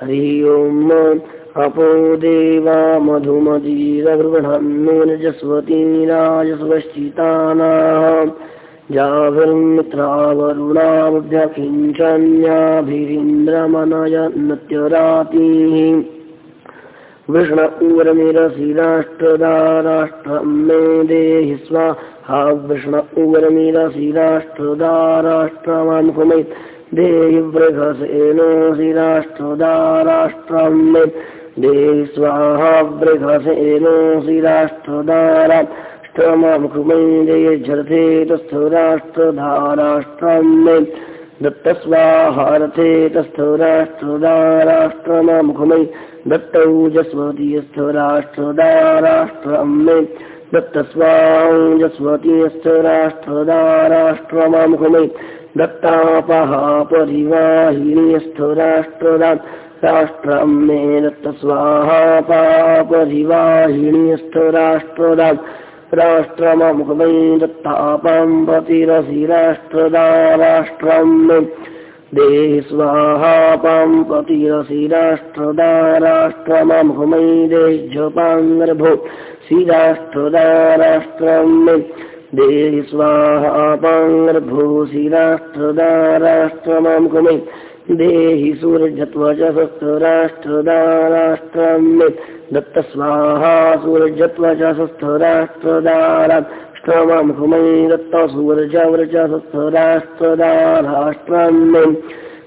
हरिः ओम् अपो देवा मधुमतीरगृह्णन्निर्जस्वती राजस्वश्चितानाः जाभिर्मित्रावरुणाब्जकिञ्चन्याभिरीन्द्रमनयन्त्यरातिः वृष्ण उग्रमिरशिराष्ट्रदाराष्ट्रं मे देहि स्वाहा वृष्ण उग्रमिरशिराष्ट्रदाराष्ट्रवान् कुमै देहि वृघसेनोशिराष्ट्रदाराष्ट्रं मे देहि स्वाहा झर्थे तस्थो राष्ट्रधाराष्ट्रं मे दत्तस्वाहारथे तस्थो खुमै दत्तौ जस्वतीयस्थ राष्ट्रदाराष्ट्रं मे दत्तस्वां जस्वतीयस्थ राष्ट्रदाराष्ट्रमां खुमै दत्तापहा परिवाहिनीयस्थ राष्ट्रदा राष्ट्रं मे दत्तस्वाहा पापरिवाहिनीयस्थ राष्ट्रदा राष्ट्रममुखमै दत्तापां पतिरसि राष्ट्रदा राष्ट्रं मे देहि स्वाहा पां पतिरसि राष्ट्रदा राष्ट्रममुखमै देह्यपाङ्गर्भो श्रीराष्ट्रदा राष्ट्रं मे देहि स्वाहा पाङ्गर्भोऽसि राष्ट्रदा राष्ट्रममुखमै देहि राष्ट्रं मे दत्तस्वाहा सूर्यत्वचसस्थराष्ट्रदाराष्ट्रममुखमै दत्त सूर्यवर्चसस्थराष्ट्रदा राष्ट्रं मे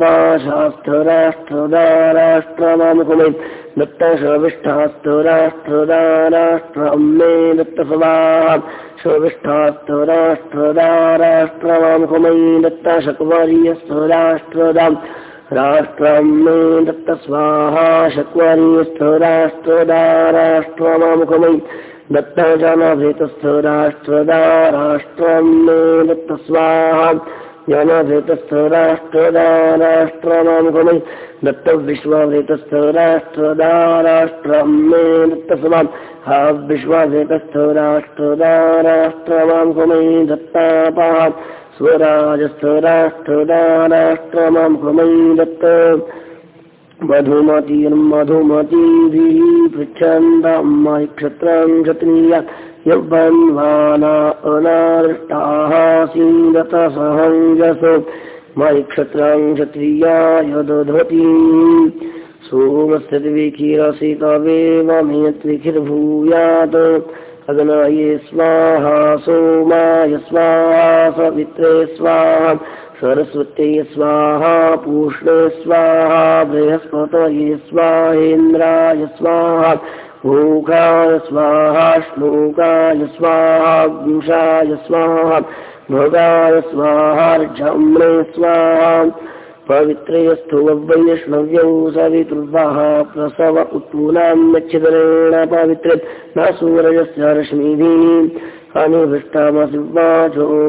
वाशास्थ राष्ट्रदा राष्ट्रमामुखमै दत्तशविष्ठास्थ राष्ट्रदा राष्ट्रं मे दत्तस्वाहा शविष्ठास्थ दत्तशक्वर्यस्थ राष्ट्रदा राष्ट्रं मे दत्तस्वाहा शक्वरीयस्थ राष्ट्रं मे दत्तस्वाहा जनभृतस्थ राष्ट्रदा राष्ट्रमामुखमै दत्तविश्वभृतस्थ राष्ट्रदा राष्ट्रं मे दत्तस्वां हा राष्ट्रदा राष्ट्रमामुखमै दत्तापाः। स्वराजस्थ राष्ट्रदा राष्ट्रमां कुमै दत्त। मधुमतीर्मधुमतीभिः पृच्छन्तं मयि क्षत्रं क्षत्रिया यौवन्वाना अनार्ष्टाः सीदतसहञ्जसो मयि क्षत्रं क्षत्रिया यदधती सोमस्य द्विखिरसि तवेवमेत्विखिर्भूयात् अग्नये स्वाहा सोमाय स्वाहा सवित्रे स्वाहा सरस्वत्यै स्वाहा पूष्णे स्वाहा बृहस्पतये स्वाहेन्द्राय स्वाहा भूकाय स्वाहा श्लोकाय स्वाहा गुषाय स्वाहा भगाय स्वाहार्जम्ने स्वाहा पवित्रयस्थो वैष्णव्यौ सवितुर्वः प्रसव उत्तूनान्यच्छिदरेण पवित्रे न सूरजस्य रश्मिभिः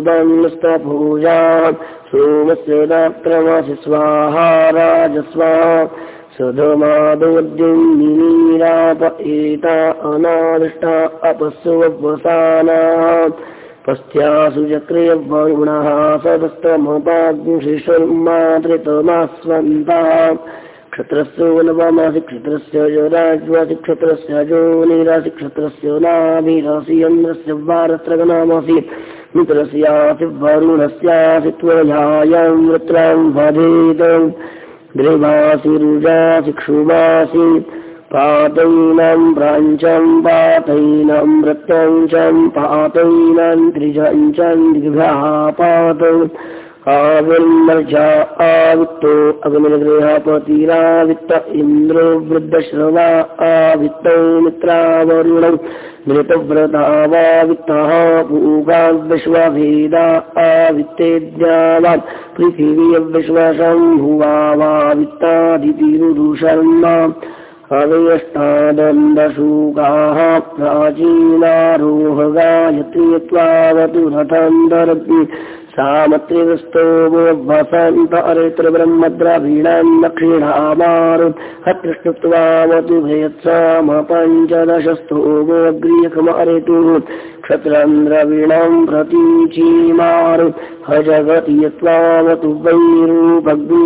बन्नस्तपूजा सोमस्य दात्रमसि स्वाहा राजस्वाहा सधमादोद्युम्निराप एता अनादिष्टा अपस्वसानाः पस्थ्यासु चक्रियवरुणः सदस्तमपाग्निशिशुर्मातृतमास्वन्तः क्षत्रस्य नवमासि क्षत्रस्य यो राज्वासि क्षत्रस्य जो निरासि क्षत्रस्य नाभिरासि यन्द्रस्य वारत्रगनामसि मित्रस्यासि वरुणस्यासि त्वयायं वृत्रां वधेत द्रिवासि रुजासि क्षुवासि पातैनं प्राञ्चं पातैनं मृत्यञ्चं पातैनं त्रिजञ्चं दिग्भ्यः पातौ आविर्मर्जा आवित्तो अग्निगृहपतिरावित्त इन्द्रो वृद्धश्रवा आवित्तौ मित्रावरुणौ मृतव्रता वावित्तः पूगाद्विश्वभेदा आवित्तेद्यावान् पृथिवीयविश्वशम्भुवा वावित्तादितिरुदुशर्मा हव्यष्टादन्दशूकाः प्राचीनारोहगायत्री त्वावतु रथन्दरग्नि सामत्रिवस्तोवसन्त अरेत्रब्रह्मद्रवीणाम् दक्षिणामारु हकृष्णत्वावतु भयत्साम पञ्चदशस्तोवोऽग्रीयकमरेतुः क्षत्रन्द्रवीणाम् प्रतीचीमारु हजगति यत्त्वावतु वैरूपग्नी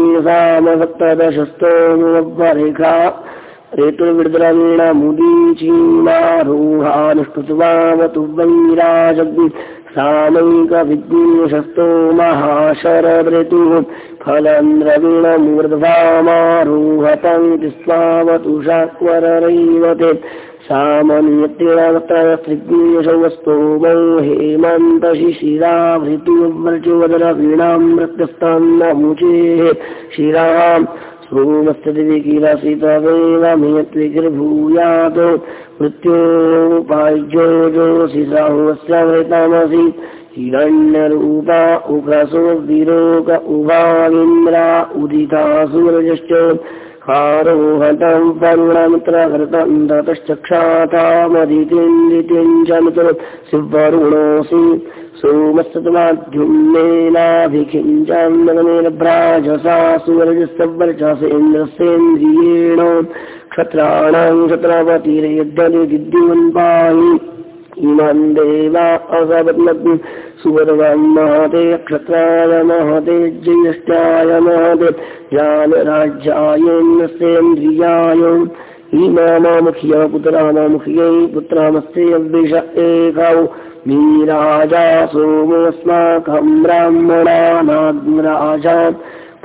रेतुर्विद्रवीणमुदीचीमारोहानुष्टुत्वावतु वैराजग्नि सामैकविद्वेषस्तो महाशरभृतुः फलन्द्रवीणमूर्ध्वामारोहपङ्क्ति स्वावतु शाक्वररैवते सामन्यत्रिग्नेशवस्तोमो हेमन्तशिशिराभृतुव्रजोदरवीणामृत्यस्तन्नमुचेः शिराम् सोमस्य दिवि किलसितवेवमेत्विगिर्भूयात् मृत्योपाय्योजोऽसि साहुवस्यामृतामसि हिरण्यरूपा उग्रसो विरोग उभागिन्द्रा उदिता सूरजश्च हारोहतम् वरुणमित्रहृतम् ततश्चक्षातामदितिम् च मित्र शिवरुणोऽसि सोमस्तमाद्युम्नेनाभिखिञ्चान्नगमेन भ्राजसा सुवर्जस्तवर्चस इन्द्रस्येन्द्रियेण क्षत्राणाम् इमम् देवा असवत्नग्नि सुवर्वम् महते क्षत्राय महते ज्येष्ठाय महते जानराज्यायेन्द्रस्येन्द्रियाय इमामामुख्य पुत्रामामुख्यै पुत्रामस्य विष एकौ। मीराजा सोमोऽस्माकम् ब्राह्मणानाग्राजा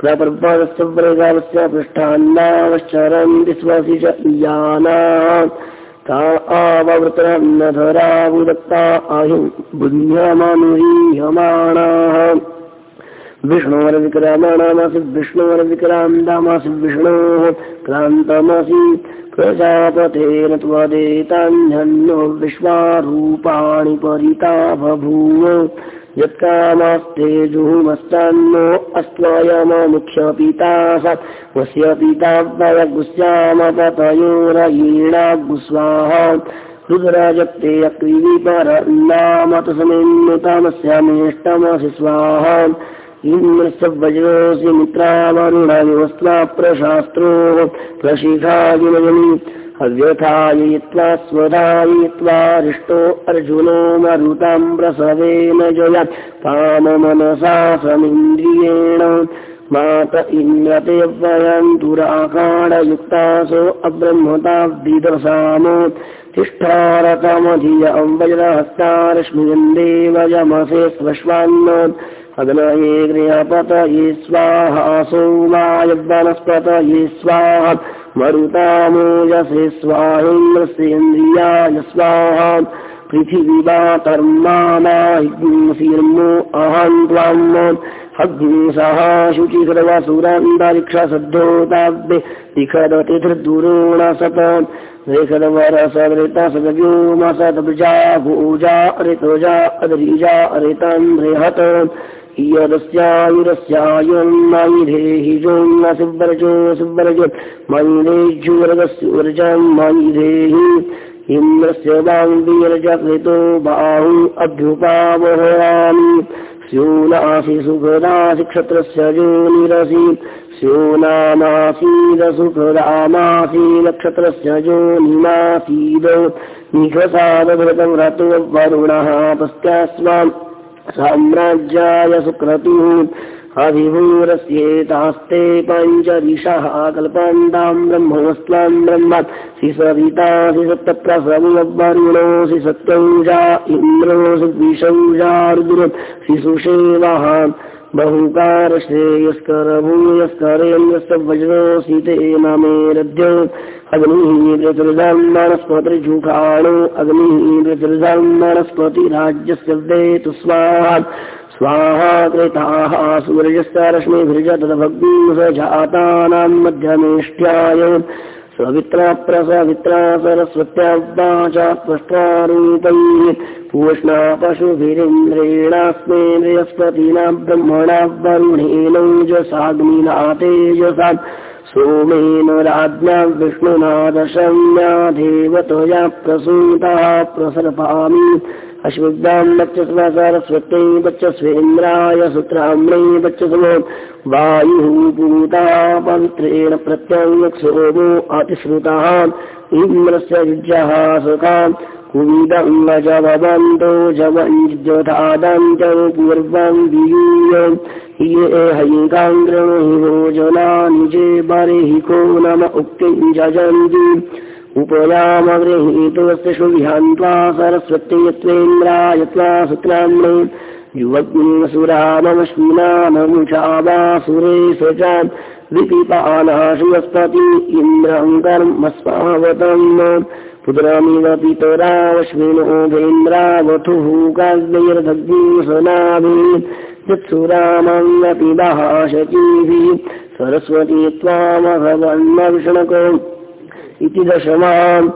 प्रपर्वस्य व्रगावस्य पृष्ठान्नावश्चरन्ति स्वसि च याना ता आववृतरन्नधरावुदत्ता अहिम् बुध्यमनुरीयमाणाः विष्णोरविक्रामाणामासि विष्णोरविक्रान्तामासि विष्णोः। क्रान्तमसि प्रजापतेन त्वदेतान्यन्नो विश्वारूपाणि परिता बभूव यत्कामास्ते जुहुमस्तान्नो अस्त्वयममुख्यपिता स वस्य पिता वयगुस्यामपतयोरयीणागुस्वाहा रुद्राजत्ते अक्रीविपरन्नामतसमिन्नुतामस्यामेष्टमसि स्वाहा। इन्द्रस्य वज्रोऽसि मित्रावरुणविवस्त्वा प्रशास्त्रोः प्रशिखाजिमजनि हव्यथायित्वा स्वधायित्वा रिष्टो अर्जुनो मरुताम् प्रसवेन जय पाममनसा समिन्द्रियेण। मात इन्द्रते वयन्तुराकाडयुक्तासो अब्रह्मताब्दिदसामो तिष्ठारतमधियम् वज्रहस्तारश्मियम् देवयमसे स्वश्वान्न। अग्नये गृहपतये स्वाहा सोमायवनस्पतये स्वाहा मरुतामेजसि स्वाहेन्द्रस्येन्द्रियाय स्वाहा पृथिवीवा कर्मानाहिंसीर्मो अहं त्वां। अग्निसः शुचिकृतवसुरान्तरिक्षसद्धोताब्दे विखदतिथृदूरेण सत भूजा ऋतुजा अदरीजा ऋतं बृहत् यदस्यायुरस्यायुर्मायुधेहिजोन्न सुब्बरजो सुब्बरजो मायुधेज्युवरगस्युवरजां मायुधेहि इन्द्रस्य बाङ्गीरजकृतो बाहु अभ्युपावहरामि स्यूनासि सुखदासि क्षत्रस्य जोनिरसि स्यूनामासीदसुखदामासी नक्षत्रस्य जोनिमासीद निखसादभृतं रतो वरुण तस्यास्मान् साम्राज्याय सुक्रतुः अभिभूरस्येतास्ते पञ्चदिशः कल्पन्ताम् ब्रह्मवस्त्वाम् ब्रह्म सि सवितासि सप्तप्रसवरुणोऽसि सत्यौजा इन्द्रोऽसि द्विषौजा रुद्र। शिशुषेवः बहुकारश्रेयस्करभूयस्करेन्द्रस्य वज्रोऽसि तेन मेरद्य अग्निः ऋतुर्धर्मणस्पतिजुषाणो अग्निः ऋतुर्धर्मणस्पतिराज्यस्य वेतु स्वाहा। स्वाहा कृताः तद्भग्निं स जातानाम् मध्यमेष्ट्याय। सवित्राप्रसवित्रा सरस्वत्यावाचा त्वष्ट्रारूपैः पूष्णा पशुभिरिन्द्रेणास्मे बृहस्पतिना ब्रह्मणा वरुणेनौजसाग्निना तेजसा सोमेन राज्ञा विष्णुना दशम्या देवतया प्रसूतः प्रसर्पामि। अश्वब्दां वच्चस्व सरस्वत्यै वच्चस्वेन्द्राय सुत्राम्णे वच्चस्वो वायुः पूता पवित्रेण प्रत्यङ्गक्षोभो अतिश्रुतः इन्द्रस्य युज्यः सुखाम् कुविदं वजवन्तो जवञ्जोधादन्तो पूर्वं वियूय ये हैकाङ्ग्रणहि भोजनानि जे बर्हिको नम उक्तिं जजन्ति। उपयामगृहीतोऽस्य शुभिहन्त्वा सरस्वत्यत्वेन्द्राय त्वा सुत्राम्णे युवग्निसुरामश्विनाममुषा वा सुरेश च विपिपानाशुवस्पति इन्द्रं कर्मस्वावतम् पुत्रमिव पितराश्विनोभेन्द्रावथुः काव्यैर्भग्निसनाभिः यत्सुरामङ्गपि भाषकीभिः सरस्वती त्वामभवन्नविष्णको। इति दशमाम्